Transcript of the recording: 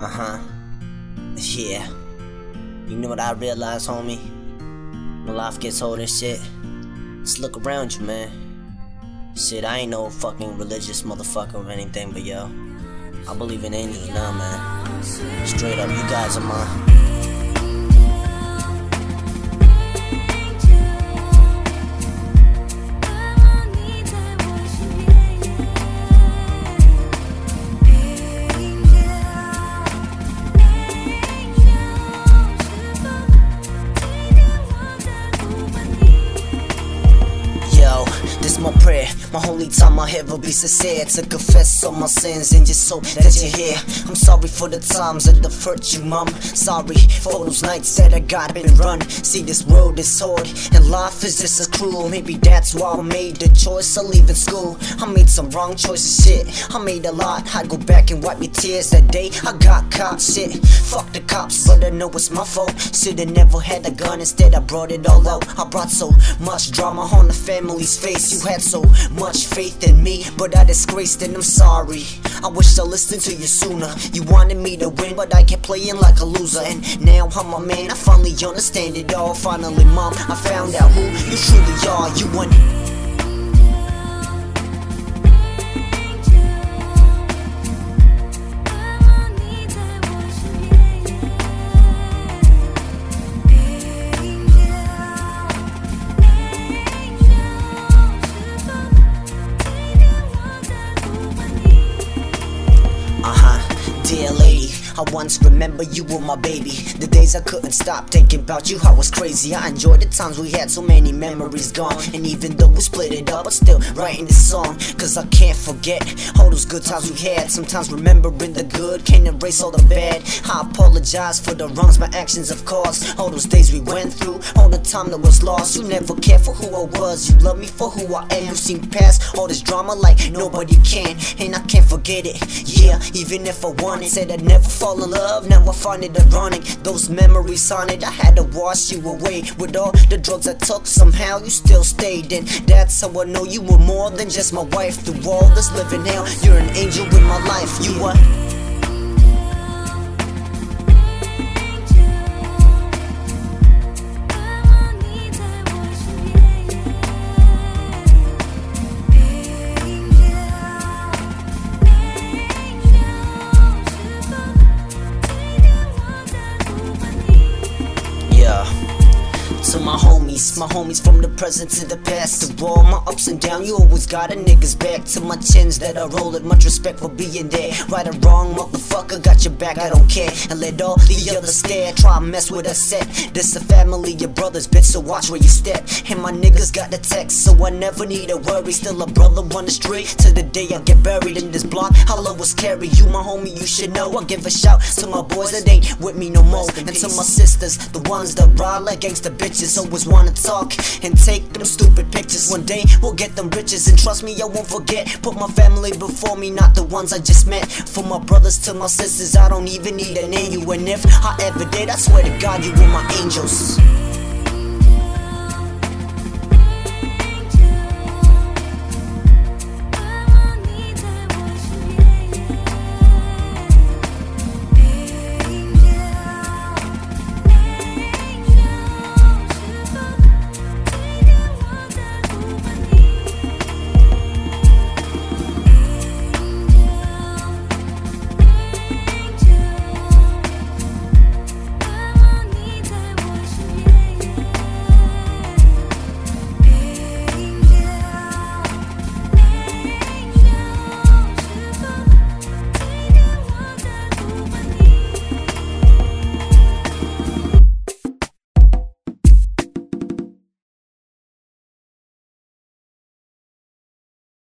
Uh huh. Yeah. You know what I realized, homie? When life gets old and shit, just look around you, man. Shit, I ain't no fucking religious motherfucker or anything, but yo, I believe in angels now, man. Straight up, you guys are mine. My prayer. My only time I ever be sincere to confess all my sins and just hope that you're here. I'm sorry for the times that I've hurt you, mom. Sorry for those nights that I got been run. See, this world is hard and life is just as cruel. Maybe that's why I made the choice of leaving school. I made some wrong choices, shit. I made a lot. I'd go back and wipe your tears that day. I got caught, shit. Fuck the cops, but I know it's my fault. Should've never had a gun, instead I brought it all out. I brought so much drama on the family's face. You had so much faith in me, but I disgraced and I'm sorry. I wish I listened to you sooner. You wanted me to win, but I kept playing like a loser. And now I'm a man, I finally understand it all. Finally, mom, I found out who you truly are. You want. I once remember you were my baby. The days I couldn't stop thinking about you, I was crazy. I enjoyed the times we had, so many memories gone. And even though we split it up, I'm still writing this song. Cause I can't forget all those good times we had. Sometimes remembering the good can't erase all the bad. I apologize for the wrongs my actions have caused. All those days we went through, all the time that was lost. You never cared for who I was, you love me for who I am. You seen past all this drama like nobody can. And I can't forget it, yeah, even if I wanted. Said I'd never fall in love, now I find it ironic. Those memories on it, I had to wash you away. With all the drugs I took, somehow you still stayed. And that's how I know you were more than just my wife. Through all this living hell, you're an angel in my life. You are. My homies from the present to the past. Through all my ups and downs, you always got a nigga's back. To my chins that I roll it, much respect for being there. Right or wrong, motherfucker, got your back, I don't care. And let all the others stare, try mess with us set. This a family, your brothers, bitch, so watch where you step. And my niggas got the text, so I never need to worry. Still a brother on the street, to the day I get buried in this block. I'll always carry you, my homie, you should know. I give a shout to my boys that ain't with me no more. And to my sisters, the ones that ride like gangsta bitches, always wanna talk and take them stupid pictures. One day we'll get them riches, and trust me, I won't forget. Put my family before me, not the ones I just met. From my brothers to my sisters, I don't even need to name you. And if I ever did, I swear to God, you were my angels.